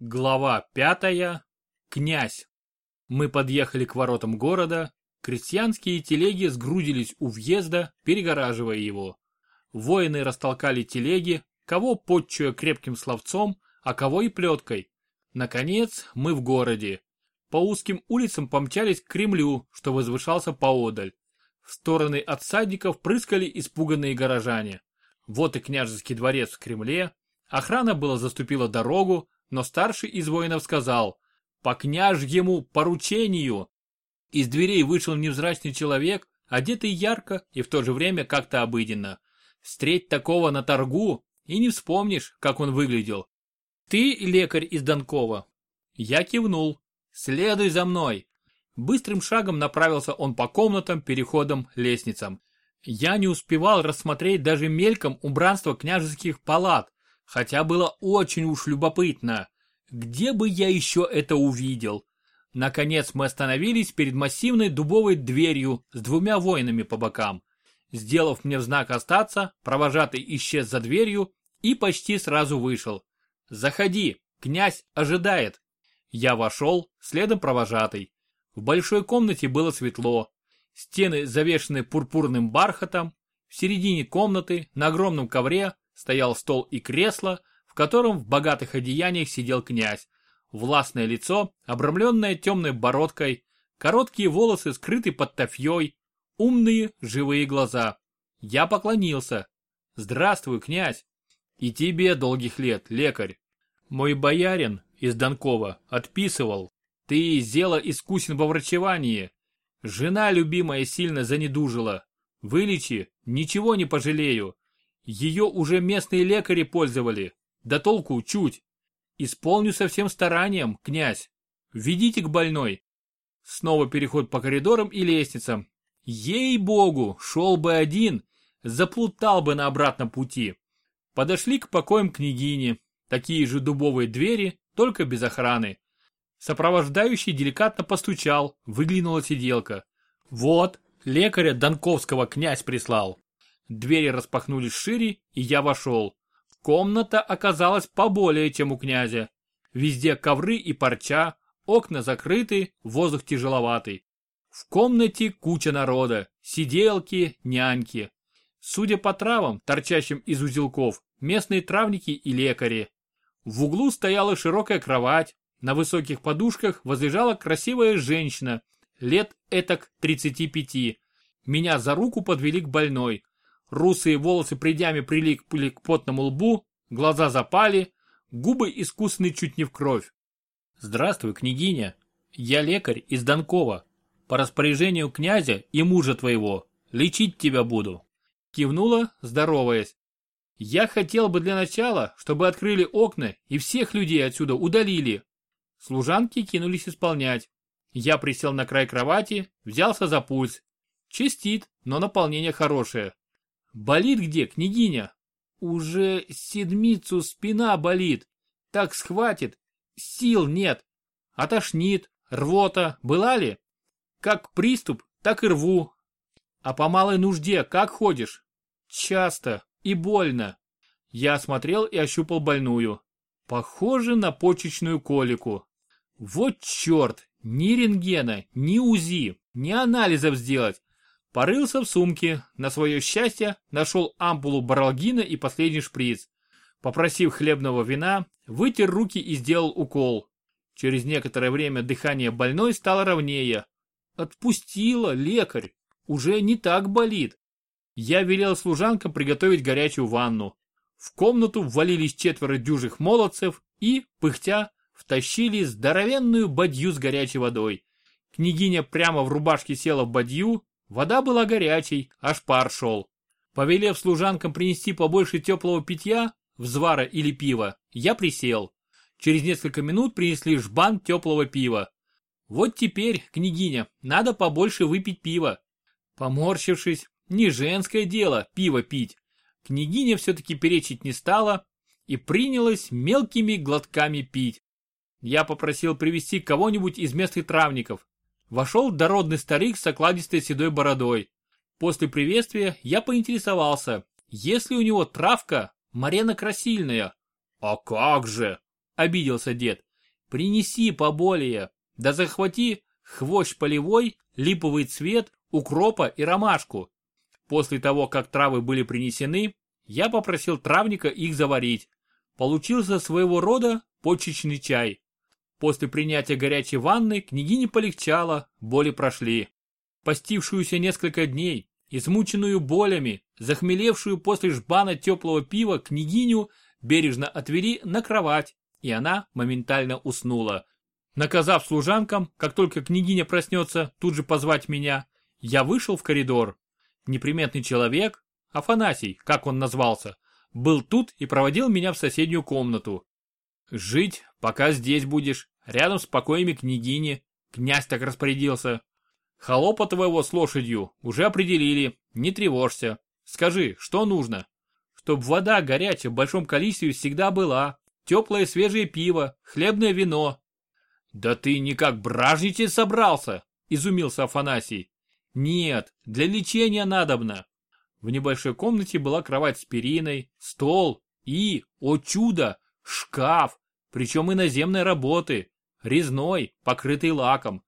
Глава пятая. Князь. Мы подъехали к воротам города. Крестьянские телеги сгрудились у въезда, перегораживая его. Воины растолкали телеги, кого подчуя крепким словцом, а кого и плеткой. Наконец, мы в городе. По узким улицам помчались к Кремлю, что возвышался поодаль. В стороны от садников прыскали испуганные горожане. Вот и княжеский дворец в Кремле. Охрана была заступила дорогу, но старший из воинов сказал «По княжьему поручению». Из дверей вышел невзрачный человек, одетый ярко и в то же время как-то обыденно. Встреть такого на торгу, и не вспомнишь, как он выглядел. «Ты лекарь из Донкова?» Я кивнул. «Следуй за мной». Быстрым шагом направился он по комнатам, переходам, лестницам. Я не успевал рассмотреть даже мельком убранство княжеских палат, хотя было очень уж любопытно. Где бы я еще это увидел? Наконец мы остановились перед массивной дубовой дверью с двумя воинами по бокам. Сделав мне знак остаться, провожатый исчез за дверью и почти сразу вышел. «Заходи, князь ожидает». Я вошел, следом провожатый. В большой комнате было светло. Стены завешены пурпурным бархатом. В середине комнаты, на огромном ковре, стоял стол и кресло, в котором в богатых одеяниях сидел князь. Властное лицо, обрамленное темной бородкой, короткие волосы скрыты под тафьей, умные, живые глаза. Я поклонился. Здравствуй, князь. И тебе долгих лет, лекарь. Мой боярин из Донкова отписывал. Ты зело искусен во врачевании. Жена любимая сильно занедужила. Вылечи, ничего не пожалею. Ее уже местные лекари пользовали. Да толку чуть. Исполню со всем старанием, князь. Ведите к больной. Снова переход по коридорам и лестницам. Ей-богу, шел бы один, заплутал бы на обратном пути. Подошли к покоям княгини. Такие же дубовые двери, только без охраны. Сопровождающий деликатно постучал, выглянула сиделка. Вот, лекаря Донковского князь прислал. Двери распахнулись шире, и я вошел. Комната оказалась поболее, чем у князя. Везде ковры и парча, окна закрыты, воздух тяжеловатый. В комнате куча народа, сиделки, няньки. Судя по травам, торчащим из узелков, местные травники и лекари. В углу стояла широкая кровать, на высоких подушках возлежала красивая женщина, лет этак 35. Меня за руку подвели к больной. Русые волосы придями прилипли к потному лбу, глаза запали, губы искусны чуть не в кровь. «Здравствуй, княгиня. Я лекарь из Донкова. По распоряжению князя и мужа твоего. Лечить тебя буду». Кивнула, здороваясь. «Я хотел бы для начала, чтобы открыли окна и всех людей отсюда удалили». Служанки кинулись исполнять. Я присел на край кровати, взялся за пульс. Чистит, но наполнение хорошее. Болит где, княгиня? Уже седмицу спина болит. Так схватит. Сил нет. Отошнит. Рвота. Была ли? Как приступ, так и рву. А по малой нужде как ходишь? Часто и больно. Я осмотрел и ощупал больную. Похоже на почечную колику. Вот черт, ни рентгена, ни УЗИ, ни анализов сделать. Порылся в сумке, на свое счастье нашел ампулу баралгина и последний шприц. Попросив хлебного вина, вытер руки и сделал укол. Через некоторое время дыхание больной стало ровнее. Отпустила, лекарь, уже не так болит. Я велел служанкам приготовить горячую ванну. В комнату ввалились четверо дюжих молодцев и, пыхтя, втащили здоровенную бадью с горячей водой. Княгиня прямо в рубашке села в бадью, Вода была горячей, аж пар шел. Повелев служанкам принести побольше теплого питья, взвара или пива, я присел. Через несколько минут принесли жбан теплого пива. Вот теперь, княгиня, надо побольше выпить пива. Поморщившись, не женское дело пиво пить. Княгиня все-таки перечить не стала и принялась мелкими глотками пить. Я попросил привести кого-нибудь из местных травников. Вошел дородный старик с окладистой седой бородой. После приветствия я поинтересовался, есть ли у него травка Марена Красильная. «А как же!» – обиделся дед. принеси поболее, да захвати хвощ полевой, липовый цвет, укропа и ромашку. После того, как травы были принесены, я попросил травника их заварить. Получился своего рода почечный чай. После принятия горячей ванны княгине полегчало, боли прошли. Постившуюся несколько дней, измученную болями, захмелевшую после жбана теплого пива княгиню бережно отвели на кровать, и она моментально уснула. Наказав служанкам, как только княгиня проснется, тут же позвать меня, я вышел в коридор. Неприметный человек, Афанасий, как он назвался, был тут и проводил меня в соседнюю комнату. Жить, пока здесь будешь, рядом с покоями княгини, князь так распорядился. Холопа твоего с лошадью уже определили, не тревожься. Скажи, что нужно? Чтоб вода горячая в большом количестве всегда была, теплое свежее пиво, хлебное вино. Да ты никак бражничать собрался, изумился Афанасий. Нет, для лечения надобно. В небольшой комнате была кровать с периной, стол и, о чудо, шкаф, причем иноземной работы, резной, покрытый лаком.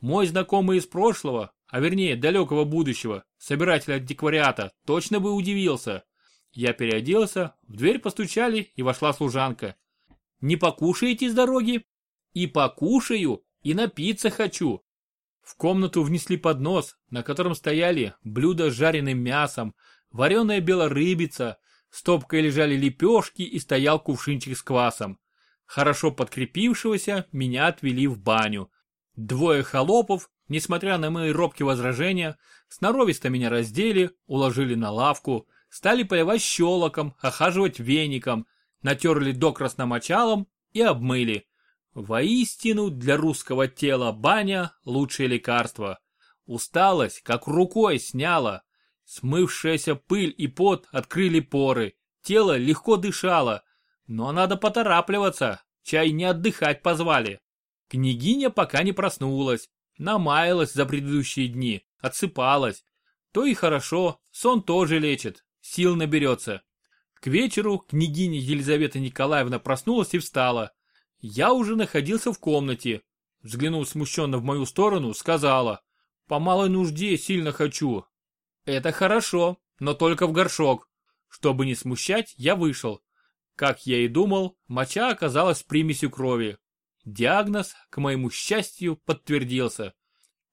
Мой знакомый из прошлого, а вернее далекого будущего, собиратель антиквариата, точно бы удивился. Я переоделся, в дверь постучали и вошла служанка. «Не покушаете с дороги?» «И покушаю, и напиться хочу», в комнату внесли поднос, на котором стояли блюда с жареным мясом, вареная белорыбица, стопкой лежали лепешки и стоял кувшинчик с квасом. Хорошо подкрепившегося меня отвели в баню. Двое холопов, несмотря на мои робкие возражения, сноровисто меня раздели, уложили на лавку, стали поливать щелоком, охаживать веником, натерли докрасно мочалом и обмыли. Воистину для русского тела баня – лучшее лекарство. Усталость как рукой сняла. Смывшаяся пыль и пот открыли поры. Тело легко дышало. Но надо поторапливаться, чай не отдыхать позвали. Княгиня пока не проснулась. Намаялась за предыдущие дни, отсыпалась. То и хорошо, сон тоже лечит, сил наберется. К вечеру княгиня Елизавета Николаевна проснулась и встала. Я уже находился в комнате. Взглянув смущенно в мою сторону, сказала. По малой нужде сильно хочу. Это хорошо, но только в горшок. Чтобы не смущать, я вышел. Как я и думал, моча оказалась примесью крови. Диагноз, к моему счастью, подтвердился.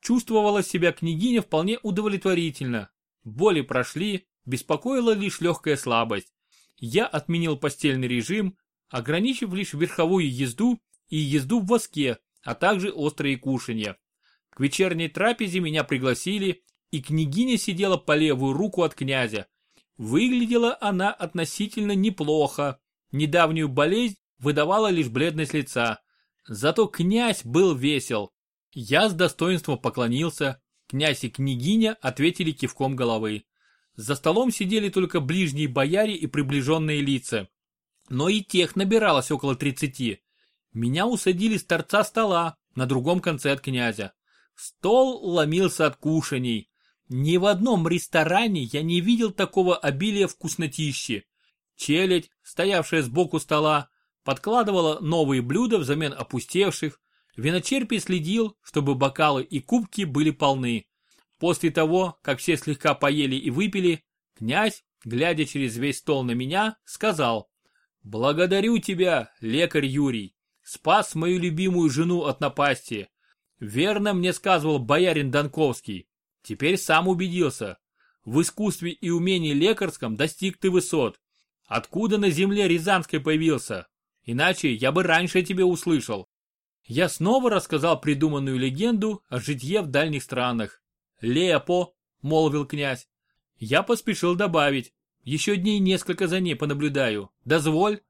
Чувствовала себя княгиня вполне удовлетворительно. Боли прошли, беспокоила лишь легкая слабость. Я отменил постельный режим, ограничив лишь верховую езду и езду в воске, а также острые кушанья. К вечерней трапезе меня пригласили, и княгиня сидела по левую руку от князя. Выглядела она относительно неплохо. Недавнюю болезнь выдавала лишь бледность лица. Зато князь был весел. Я с достоинством поклонился. Князь и княгиня ответили кивком головы. За столом сидели только ближние бояре и приближенные лица но и тех набиралось около тридцати. Меня усадили с торца стола, на другом конце от князя. Стол ломился от кушаний. Ни в одном ресторане я не видел такого обилия вкуснотищи. Челядь, стоявшая сбоку стола, подкладывала новые блюда взамен опустевших. Виночерпий следил, чтобы бокалы и кубки были полны. После того, как все слегка поели и выпили, князь, глядя через весь стол на меня, сказал. Благодарю тебя, лекарь Юрий. Спас мою любимую жену от напасти. Верно мне сказывал боярин Донковский. Теперь сам убедился. В искусстве и умении лекарском достиг ты высот. Откуда на земле Рязанской появился? Иначе я бы раньше тебе услышал. Я снова рассказал придуманную легенду о житье в дальних странах. «Лепо», — молвил князь. Я поспешил добавить. Еще дней несколько за ней понаблюдаю. Дозволь?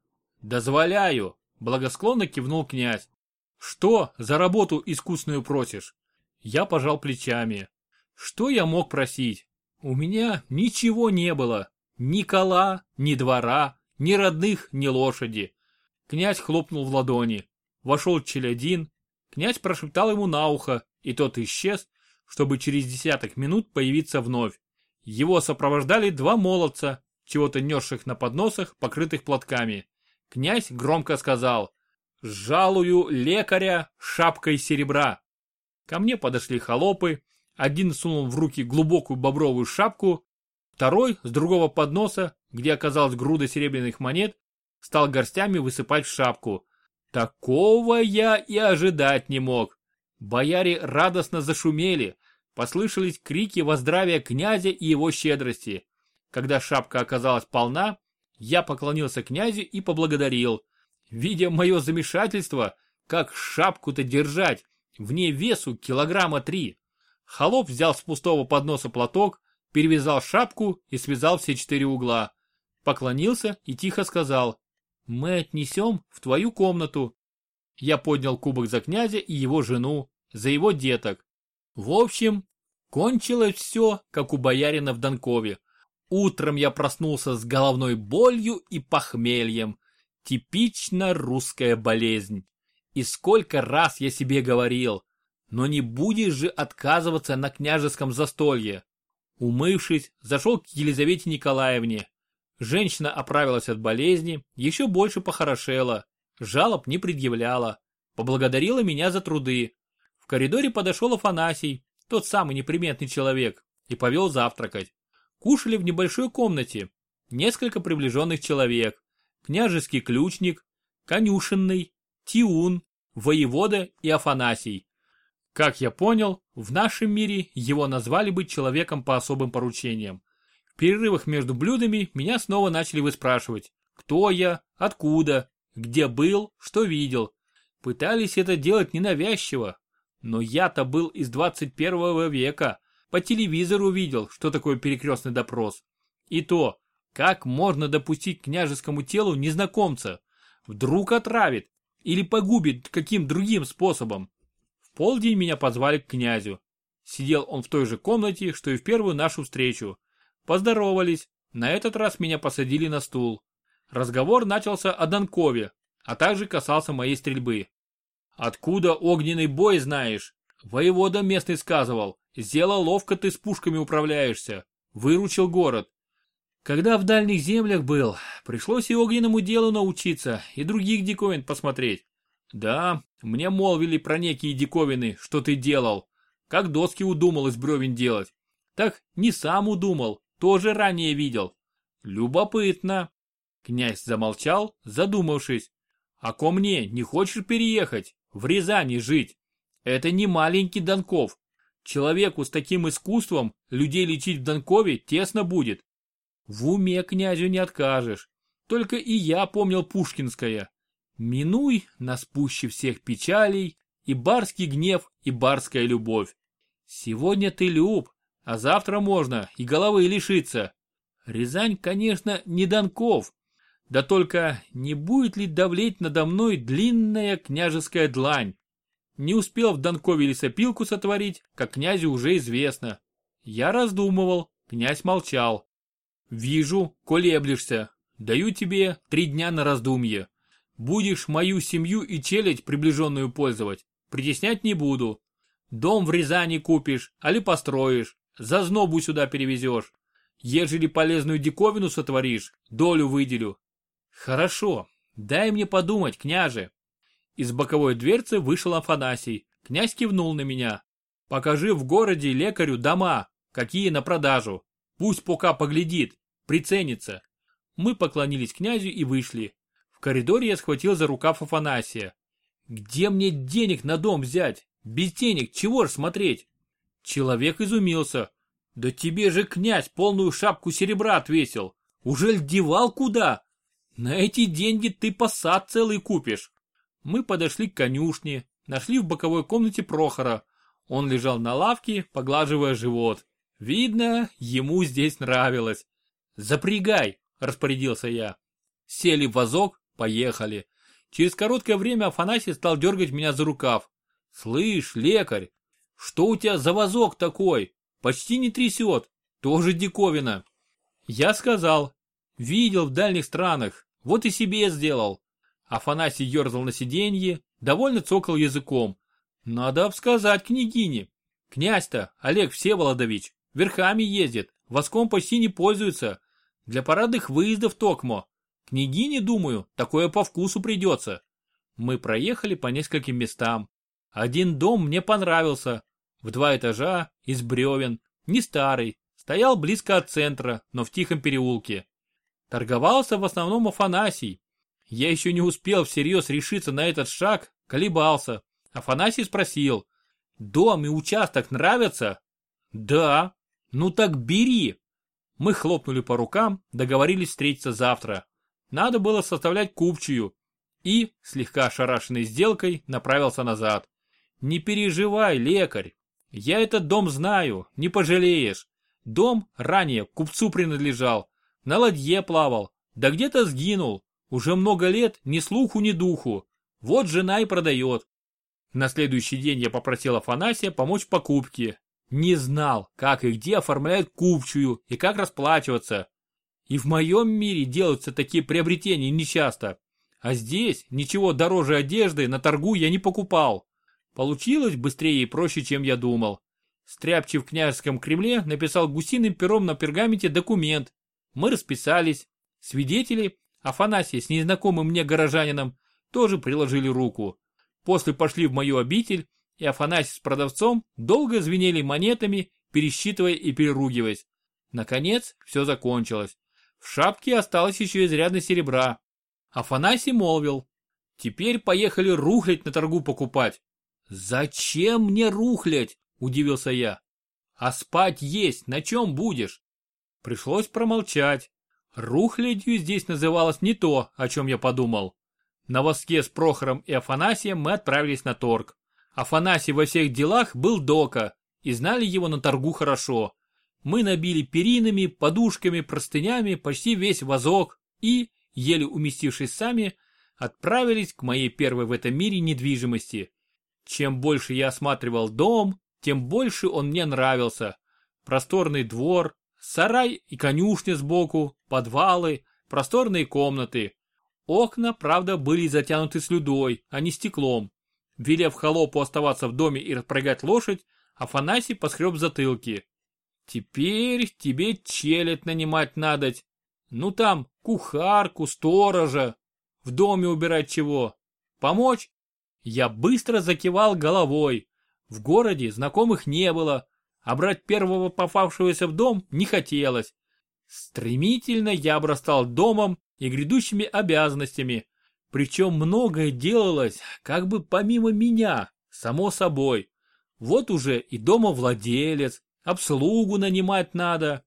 Дозволяю, благосклонно кивнул князь. Что за работу искусную просишь? Я пожал плечами. Что я мог просить? У меня ничего не было. Ни кола, ни двора, ни родных, ни лошади. Князь хлопнул в ладони. Вошел челядин. Князь прошептал ему на ухо, и тот исчез, чтобы через десяток минут появиться вновь. Его сопровождали два молодца, чего-то несших на подносах, покрытых платками. Князь громко сказал жалую лекаря шапкой серебра. Ко мне подошли холопы, один сунул в руки глубокую бобровую шапку, второй с другого подноса, где оказалась груда серебряных монет, стал горстями высыпать в шапку. Такого я и ожидать не мог. Бояре радостно зашумели, послышались крики воздравия князя и его щедрости. Когда шапка оказалась полна, я поклонился князю и поблагодарил. Видя мое замешательство, как шапку-то держать, вне весу килограмма три. Холоп взял с пустого подноса платок, перевязал шапку и связал все четыре угла. Поклонился и тихо сказал, «Мы отнесем в твою комнату». Я поднял кубок за князя и его жену, за его деток. В общем, кончилось все, как у боярина в Донкове. Утром я проснулся с головной болью и похмельем. Типично русская болезнь. И сколько раз я себе говорил, но не будешь же отказываться на княжеском застолье. Умывшись, зашел к Елизавете Николаевне. Женщина оправилась от болезни, еще больше похорошела, жалоб не предъявляла, поблагодарила меня за труды. В коридоре подошел Афанасий, тот самый неприметный человек, и повел завтракать. Кушали в небольшой комнате, несколько приближенных человек, княжеский ключник, конюшенный, Тиун, воевода и Афанасий. Как я понял, в нашем мире его назвали бы человеком по особым поручениям. В перерывах между блюдами меня снова начали выспрашивать, кто я, откуда, где был, что видел. Пытались это делать ненавязчиво, но я-то был из 21 века, по телевизору видел, что такое перекрестный допрос. И то, как можно допустить княжескому телу незнакомца? Вдруг отравит или погубит каким другим способом? Полдень меня позвали к князю. Сидел он в той же комнате, что и в первую нашу встречу. Поздоровались. На этот раз меня посадили на стул. Разговор начался о Донкове, а также касался моей стрельбы. Откуда огненный бой знаешь? Воевода местный сказывал. Сделал ловко ты с пушками управляешься. Выручил город. Когда в дальних землях был, пришлось и огненному делу научиться, и других диковин посмотреть. Да, мне молвили про некие диковины, что ты делал. Как доски удумал из бревен делать. Так не сам удумал, тоже ранее видел. Любопытно. Князь замолчал, задумавшись. А ко мне не хочешь переехать, в Рязани жить? Это не маленький Донков. Человеку с таким искусством людей лечить в Донкове тесно будет. В уме князю не откажешь. Только и я помнил Пушкинское. Минуй нас пуще всех печалей, и барский гнев, и барская любовь. Сегодня ты люб, а завтра можно и головы лишиться. Рязань, конечно, не Донков, да только не будет ли давлеть надо мной длинная княжеская длань? Не успел в Донкове лесопилку сотворить, как князю уже известно. Я раздумывал, князь молчал. Вижу, колеблешься. Даю тебе три дня на раздумье. Будешь мою семью и челядь приближенную пользовать. Притеснять не буду. Дом в Рязани купишь, али построишь. За знобу сюда перевезешь. Ежели полезную диковину сотворишь, долю выделю. Хорошо, дай мне подумать, княже. Из боковой дверцы вышел Афанасий. Князь кивнул на меня. Покажи в городе лекарю дома, какие на продажу. Пусть пока поглядит, приценится. Мы поклонились князю и вышли коридоре я схватил за рукав Афанасия. «Где мне денег на дом взять? Без денег чего ж смотреть?» Человек изумился. «Да тебе же князь полную шапку серебра отвесил. Уже девал куда? На эти деньги ты посад целый купишь». Мы подошли к конюшне, нашли в боковой комнате Прохора. Он лежал на лавке, поглаживая живот. Видно, ему здесь нравилось. «Запрягай!» – распорядился я. Сели в вазок, Поехали. Через короткое время Афанасий стал дергать меня за рукав. Слышь, лекарь, что у тебя за вазок такой? Почти не трясет. Тоже диковина. Я сказал. Видел в дальних странах. Вот и себе сделал. Афанасий ерзал на сиденье, довольно цокал языком. Надо обсказать княгине. Князь-то, Олег Всеволодович, верхами ездит, воском почти не пользуется. Для парадных выездов токмо. Княгине, думаю, такое по вкусу придется. Мы проехали по нескольким местам. Один дом мне понравился. В два этажа, из бревен, не старый, стоял близко от центра, но в тихом переулке. Торговался в основном Афанасий. Я еще не успел всерьез решиться на этот шаг, колебался. Афанасий спросил, дом и участок нравятся? Да. Ну так бери. Мы хлопнули по рукам, договорились встретиться завтра. Надо было составлять купчую. И, слегка ошарашенной сделкой, направился назад. Не переживай, лекарь. Я этот дом знаю, не пожалеешь. Дом ранее купцу принадлежал. На ладье плавал. Да где-то сгинул. Уже много лет ни слуху, ни духу. Вот жена и продает. На следующий день я попросил Афанасия помочь в покупке. Не знал, как и где оформляют купчую и как расплачиваться. И в моем мире делаются такие приобретения нечасто. А здесь ничего дороже одежды на торгу я не покупал. Получилось быстрее и проще, чем я думал. Стряпчий в княжеском Кремле написал гусиным пером на пергаменте документ. Мы расписались. Свидетели, Афанасий с незнакомым мне горожанином, тоже приложили руку. После пошли в мою обитель, и Афанасий с продавцом долго звенели монетами, пересчитывая и переругиваясь. Наконец, все закончилось. В шапке осталось еще изрядно серебра. Афанасий молвил. Теперь поехали рухлять на торгу покупать. Зачем мне рухлять? Удивился я. А спать есть на чем будешь? Пришлось промолчать. Рухлядью здесь называлось не то, о чем я подумал. На воске с Прохором и Афанасием мы отправились на торг. Афанасий во всех делах был дока, и знали его на торгу хорошо. Мы набили перинами, подушками, простынями почти весь вазок и, еле уместившись сами, отправились к моей первой в этом мире недвижимости. Чем больше я осматривал дом, тем больше он мне нравился. Просторный двор, сарай и конюшня сбоку, подвалы, просторные комнаты. Окна, правда, были затянуты слюдой, а не стеклом. Велев холопу оставаться в доме и распрягать лошадь, Афанасий поскреб затылки. Теперь тебе челядь нанимать надоть. Ну там, кухарку, сторожа. В доме убирать чего? Помочь? Я быстро закивал головой. В городе знакомых не было, а брать первого попавшегося в дом не хотелось. Стремительно я обрастал домом и грядущими обязанностями, причем многое делалось как бы помимо меня, само собой. Вот уже и домовладелец, обслугу нанимать надо.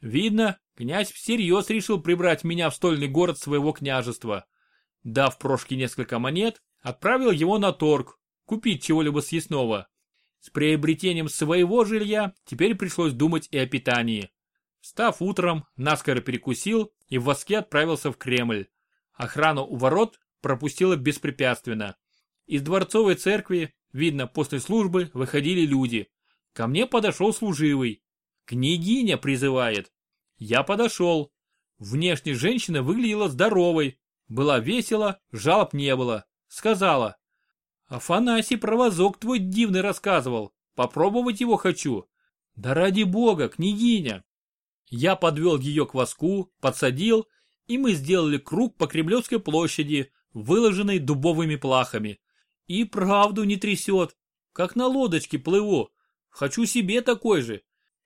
Видно, князь всерьез решил прибрать меня в стольный город своего княжества. Дав Прошке несколько монет, отправил его на торг, купить чего-либо съестного. С приобретением своего жилья теперь пришлось думать и о питании. Встав утром, наскоро перекусил и в воске отправился в Кремль. Охрану у ворот пропустила беспрепятственно. Из дворцовой церкви, видно, после службы выходили люди. Ко мне подошел служивый. Княгиня призывает. Я подошел. Внешне женщина выглядела здоровой. Была весела, жалоб не было. Сказала. Афанасий про вазок твой дивный рассказывал. Попробовать его хочу. Да ради бога, княгиня. Я подвел ее к воску, подсадил, и мы сделали круг по Кремлевской площади, выложенной дубовыми плахами. И правду не трясет, как на лодочке плыву. Хочу себе такой же.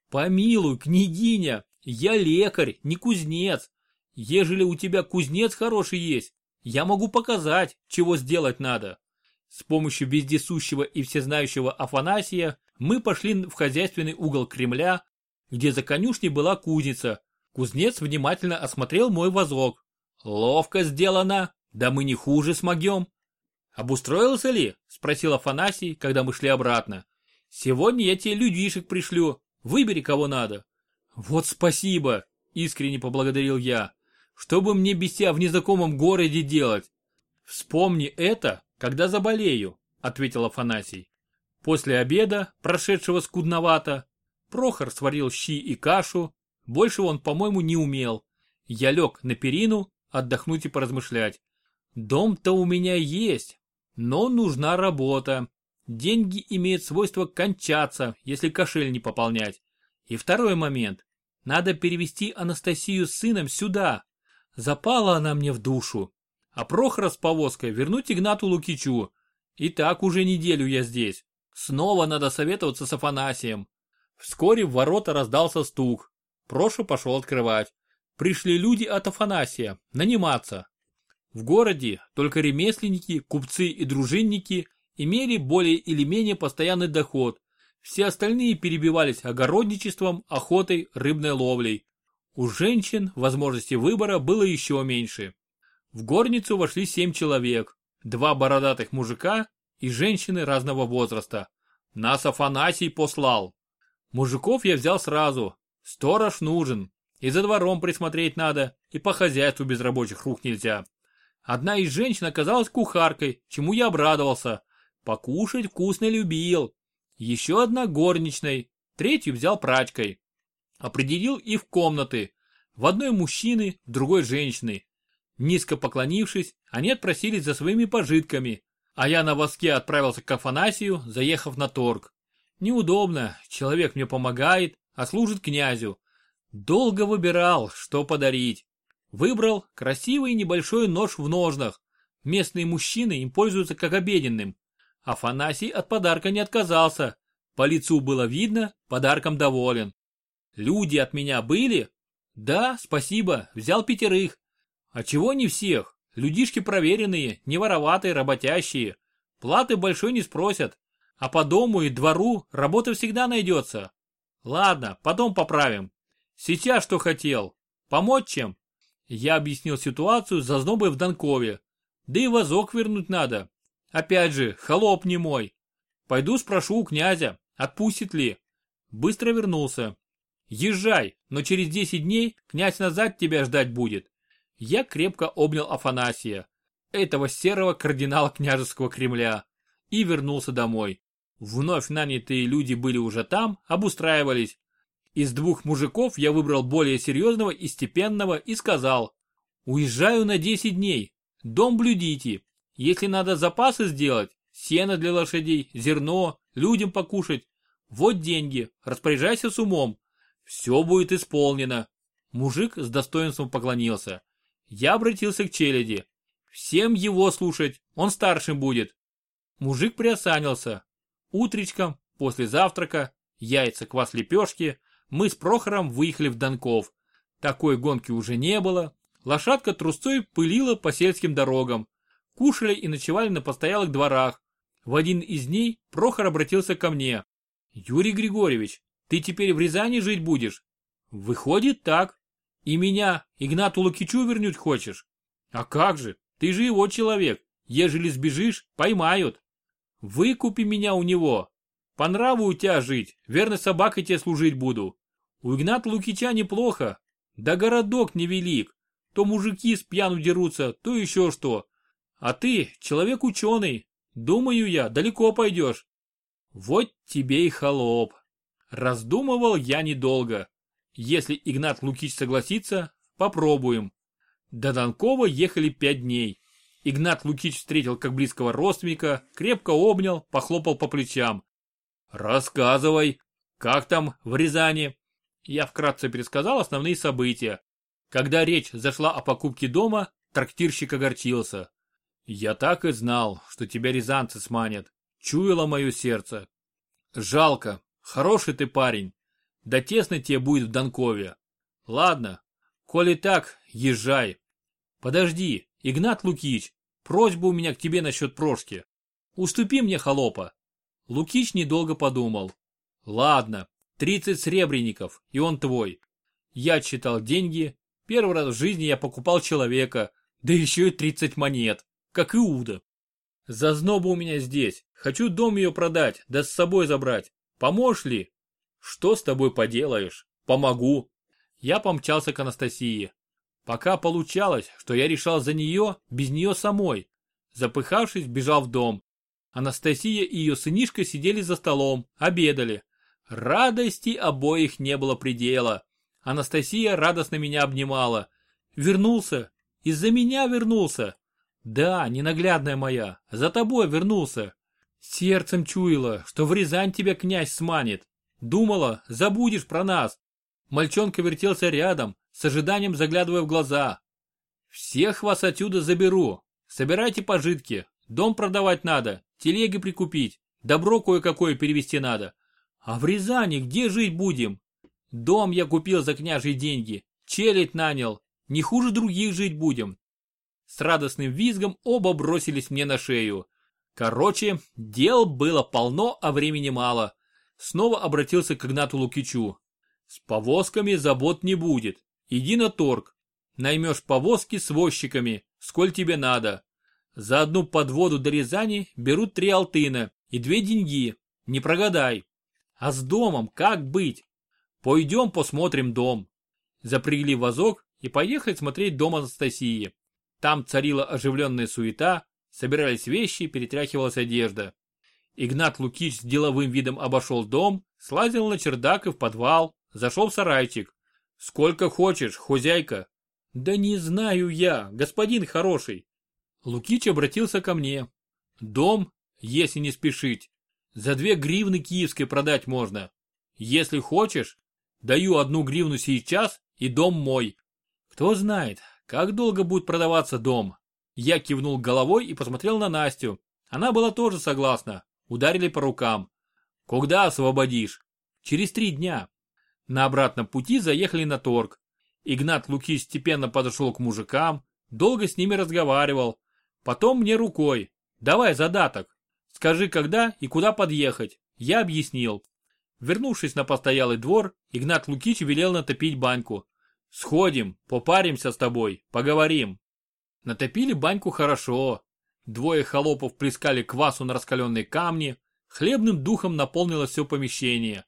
Помилуй, княгиня, я лекарь, не кузнец. Ежели у тебя кузнец хороший есть, я могу показать, чего сделать надо. С помощью вездесущего и всезнающего Афанасия мы пошли в хозяйственный угол Кремля, где за конюшней была кузница. Кузнец внимательно осмотрел мой вазок. Ловко сделано, да мы не хуже смогем. Обустроился ли? Спросил Афанасий, когда мы шли обратно. Сегодня я тебе людишек пришлю. Выбери, кого надо. Вот спасибо, искренне поблагодарил я. Что бы мне без тебя в незнакомом городе делать? Вспомни это, когда заболею, ответил Афанасий. После обеда, прошедшего скудновато, Прохор сварил щи и кашу, больше он, по-моему, не умел. Я лег на перину, отдохнуть и поразмышлять. Дом-то у меня есть, но нужна работа. Деньги имеют свойство кончаться, если кошель не пополнять. И второй момент. Надо перевести Анастасию с сыном сюда. Запала она мне в душу. А Прохора с повозкой вернуть Игнату Лукичу. И так уже неделю я здесь. Снова надо советоваться с Афанасием. Вскоре в ворота раздался стук. Прошу пошел открывать. Пришли люди от Афанасия, наниматься. В городе только ремесленники, купцы и дружинники имели более или менее постоянный доход. Все остальные перебивались огородничеством, охотой, рыбной ловлей. У женщин возможности выбора было еще меньше. В горницу вошли семь человек, два бородатых мужика и женщины разного возраста. Нас Афанасий послал. Мужиков я взял сразу. Сторож нужен. И за двором присмотреть надо, и по хозяйству без рабочих рук нельзя. Одна из женщин оказалась кухаркой, чему я обрадовался. Покушать вкусно любил. Еще одна горничной, третью взял прачкой. Определил и в комнаты. В одной мужчины, в другой женщины. Низко поклонившись, они отпросились за своими пожитками, а я на воске отправился к Афанасию, заехав на торг. Неудобно, человек мне помогает, а служит князю. Долго выбирал, что подарить. Выбрал красивый небольшой нож в ножнах. Местные мужчины им пользуются как обеденным. Афанасий от подарка не отказался. По лицу было видно, подарком доволен. Люди от меня были? Да, спасибо, взял пятерых. А чего не всех? Людишки проверенные, не вороватые, работящие. Платы большой не спросят. А по дому и двору работа всегда найдется. Ладно, потом поправим. Сейчас что хотел? Помочь чем? Я объяснил ситуацию с зазнобой в Донкове. Да и вазок вернуть надо. Опять же, холоп не мой. Пойду спрошу у князя, отпустит ли. Быстро вернулся. Езжай, но через 10 дней князь назад тебя ждать будет. Я крепко обнял Афанасия, этого серого кардинала княжеского Кремля, и вернулся домой. Вновь нанятые люди были уже там, обустраивались, из двух мужиков я выбрал более серьезного и степенного и сказал, уезжаю на 10 дней, дом блюдите, если надо запасы сделать, сено для лошадей, зерно, людям покушать, вот деньги, распоряжайся с умом, все будет исполнено. Мужик с достоинством поклонился. Я обратился к челяди. Всем его слушать, он старшим будет. Мужик приосанился. Утречком, после завтрака, яйца, квас лепешки, мы с Прохором выехали в Донков. Такой гонки уже не было. Лошадка трусцой пылила по сельским дорогам. Кушали и ночевали на постоялых дворах. В один из дней Прохор обратился ко мне. «Юрий Григорьевич, ты теперь в Рязани жить будешь?» «Выходит так. И меня, Игнату Лукичу вернуть хочешь?» «А как же, ты же его человек. Ежели сбежишь, поймают. Выкупи меня у него. По нраву у тебя жить, верно собакой тебе служить буду. У Игната Лукича неплохо, да городок невелик. То мужики с пьяну дерутся, то еще что. А ты человек ученый, думаю я, далеко пойдешь. Вот тебе и холоп. Раздумывал я недолго. Если Игнат Лукич согласится, попробуем. До Донкова ехали пять дней. Игнат Лукич встретил как близкого родственника, крепко обнял, похлопал по плечам. «Рассказывай, как там в Рязани?» Я вкратце пересказал основные события. Когда речь зашла о покупке дома, трактирщик огорчился. «Я так и знал, что тебя рязанцы сманят. Чуяло мое сердце. Жалко, хороший ты парень. Да тесно тебе будет в Донкове. Ладно, коли так, езжай. Подожди, Игнат Лукич, просьба у меня к тебе насчет прошки. Уступи мне холопа». Лукич недолго подумал. «Ладно, Тридцать сребреников, и он твой. Я читал деньги. Первый раз в жизни я покупал человека, да еще и тридцать монет, как Иуда. Зазноба у меня здесь. Хочу дом ее продать, да с собой забрать. Поможешь ли? Что с тобой поделаешь? Помогу. Я помчался к Анастасии. Пока получалось, что я решал за нее, без нее самой. Запыхавшись, бежал в дом. Анастасия и ее сынишка сидели за столом, обедали. Радости обоих не было предела. Анастасия радостно меня обнимала. Вернулся. Из-за меня вернулся. Да, ненаглядная моя, за тобой вернулся. Сердцем чуяла, что в Рязань тебя князь сманит. Думала, забудешь про нас. Мальчонка вертелся рядом, с ожиданием заглядывая в глаза. Всех вас отсюда заберу, Собирайте пожитки, дом продавать надо, телеги прикупить, добро кое-какое перевести надо. А в Рязани где жить будем? Дом я купил за княжьи деньги, челядь нанял, не хуже других жить будем. С радостным визгом оба бросились мне на шею. Короче, дел было полно, а времени мало. Снова обратился к Игнату Лукичу. С повозками забот не будет. Иди на торг. Наймешь повозки с возчиками, сколь тебе надо. За одну подводу до Рязани берут три алтына и две деньги. Не прогадай. А с домом как быть? Пойдем посмотрим дом. Запрягли вазок и поехали смотреть дом Анастасии. Там царила оживленная суета, собирались вещи, перетряхивалась одежда. Игнат Лукич с деловым видом обошел дом, слазил на чердак и в подвал, зашел в сарайчик. «Сколько хочешь, хозяйка?» «Да не знаю я, господин хороший». Лукич обратился ко мне. «Дом, если не спешить, за две гривны киевской продать можно. Если хочешь, даю одну гривну сейчас и дом мой. Кто знает, как долго будет продаваться дом?» Я кивнул головой и посмотрел на Настю. Она была тоже согласна. Ударили по рукам. «Когда освободишь?» «Через три дня». На обратном пути заехали на торг. Игнат Лукич степенно подошел к мужикам, долго с ними разговаривал. Потом мне рукой. «Давай задаток. Скажи, когда и куда подъехать». Я объяснил. Вернувшись на постоялый двор, Игнат Лукич велел натопить баньку. «Сходим, попаримся с тобой, поговорим». Натопили баньку хорошо. Двое холопов плескали квасу на раскаленные камни, хлебным духом наполнилось все помещение.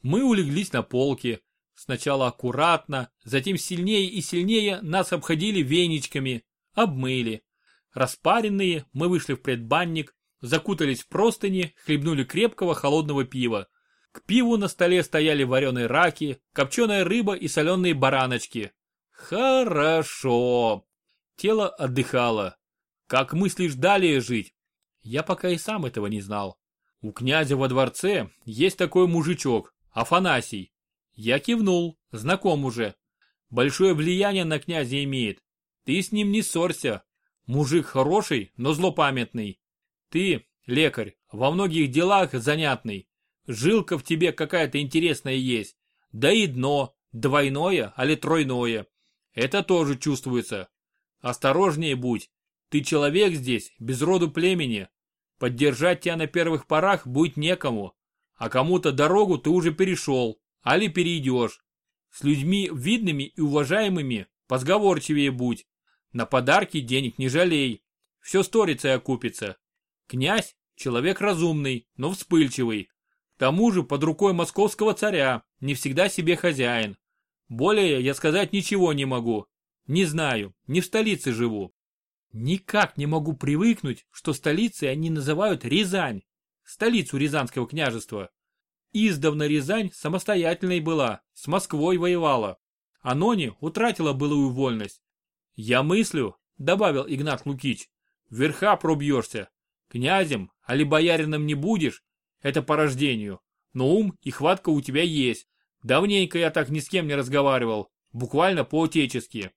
Мы улеглись на полке. Сначала аккуратно, затем сильнее и сильнее нас обходили веничками, обмыли. Распаренные мы вышли в предбанник, закутались в простыни, хлебнули крепкого холодного пива. К пиву на столе стояли вареные раки, копченая рыба и соленые бараночки. Хорошо. Тело отдыхало. Как мыслишь далее жить? Я пока и сам этого не знал. У князя во дворце есть такой мужичок, Афанасий. Я кивнул, знаком уже. Большое влияние на князя имеет. Ты с ним не ссорься. Мужик хороший, но злопамятный. Ты, лекарь, во многих делах занятный. Жилка в тебе какая-то интересная есть. Да и дно, двойное, али тройное. Это тоже чувствуется. Осторожнее будь. Ты человек здесь, без роду племени. Поддержать тебя на первых порах будет некому. А кому-то дорогу ты уже перешел, али перейдешь. С людьми видными и уважаемыми позговорчивее будь. На подарки денег не жалей. Все сторицей окупится. Князь – человек разумный, но вспыльчивый. Тому же под рукой московского царя, не всегда себе хозяин. Более я сказать ничего не могу. Не знаю, не в столице живу. Никак не могу привыкнуть, что столицей они называют Рязань, столицу Рязанского княжества. Издавна Рязань самостоятельной была, с Москвой воевала. А Нони утратила былую вольность. Я мыслю, добавил Игнат Лукич, верха пробьешься. Князем, али боярином не будешь, это по рождению. Но ум и хватка у тебя есть. Давненько я так ни с кем не разговаривал, буквально по-отечески.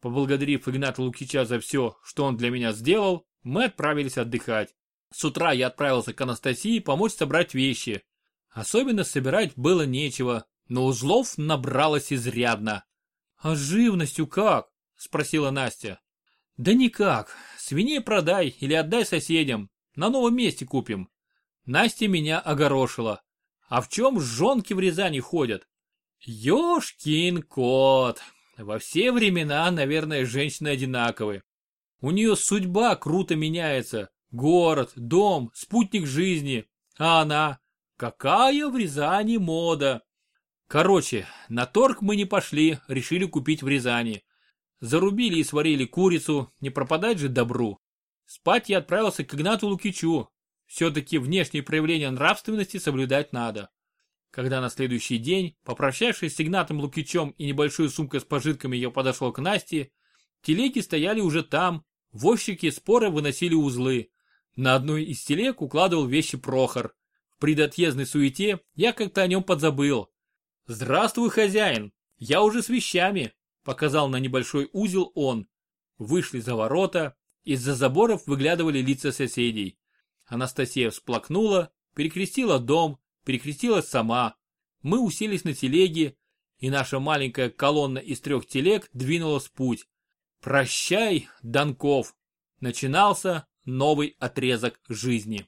Поблагодарив Игната Лукича за все, что он для меня сделал, мы отправились отдыхать. С утра я отправился к Анастасии помочь собрать вещи. Особенно собирать было нечего, но узлов набралось изрядно. «А с живностью как?» – спросила Настя. «Да никак. Свиней продай или отдай соседям. На новом месте купим». Настя меня огорошила. «А в чем жонки в Рязани ходят?» «Ешкин кот!» Во все времена, наверное, женщины одинаковы. У нее судьба круто меняется. Город, дом, спутник жизни. А она? Какая в Рязани мода? Короче, на торг мы не пошли, решили купить в Рязани. Зарубили и сварили курицу, не пропадать же добру. Спать я отправился к Игнату Лукичу. Все-таки внешние проявления нравственности соблюдать надо. Когда на следующий день, попрощавшись с Игнатом Лукичем и небольшой сумкой с пожитками я подошел к Насте, телеги стояли уже там, возчики споры выносили узлы. На одной из телег укладывал вещи Прохор. В предотъездной суете я как-то о нем подзабыл. «Здравствуй, хозяин! Я уже с вещами!» Показал на небольшой узел он. Вышли за ворота. Из-за заборов выглядывали лица соседей. Анастасия всплакнула, перекрестила дом, перекрестилась сама. Мы уселись на телеге, и наша маленькая колонна из трех телег двинулась в путь. Прощай, Донков! Начинался новый отрезок жизни.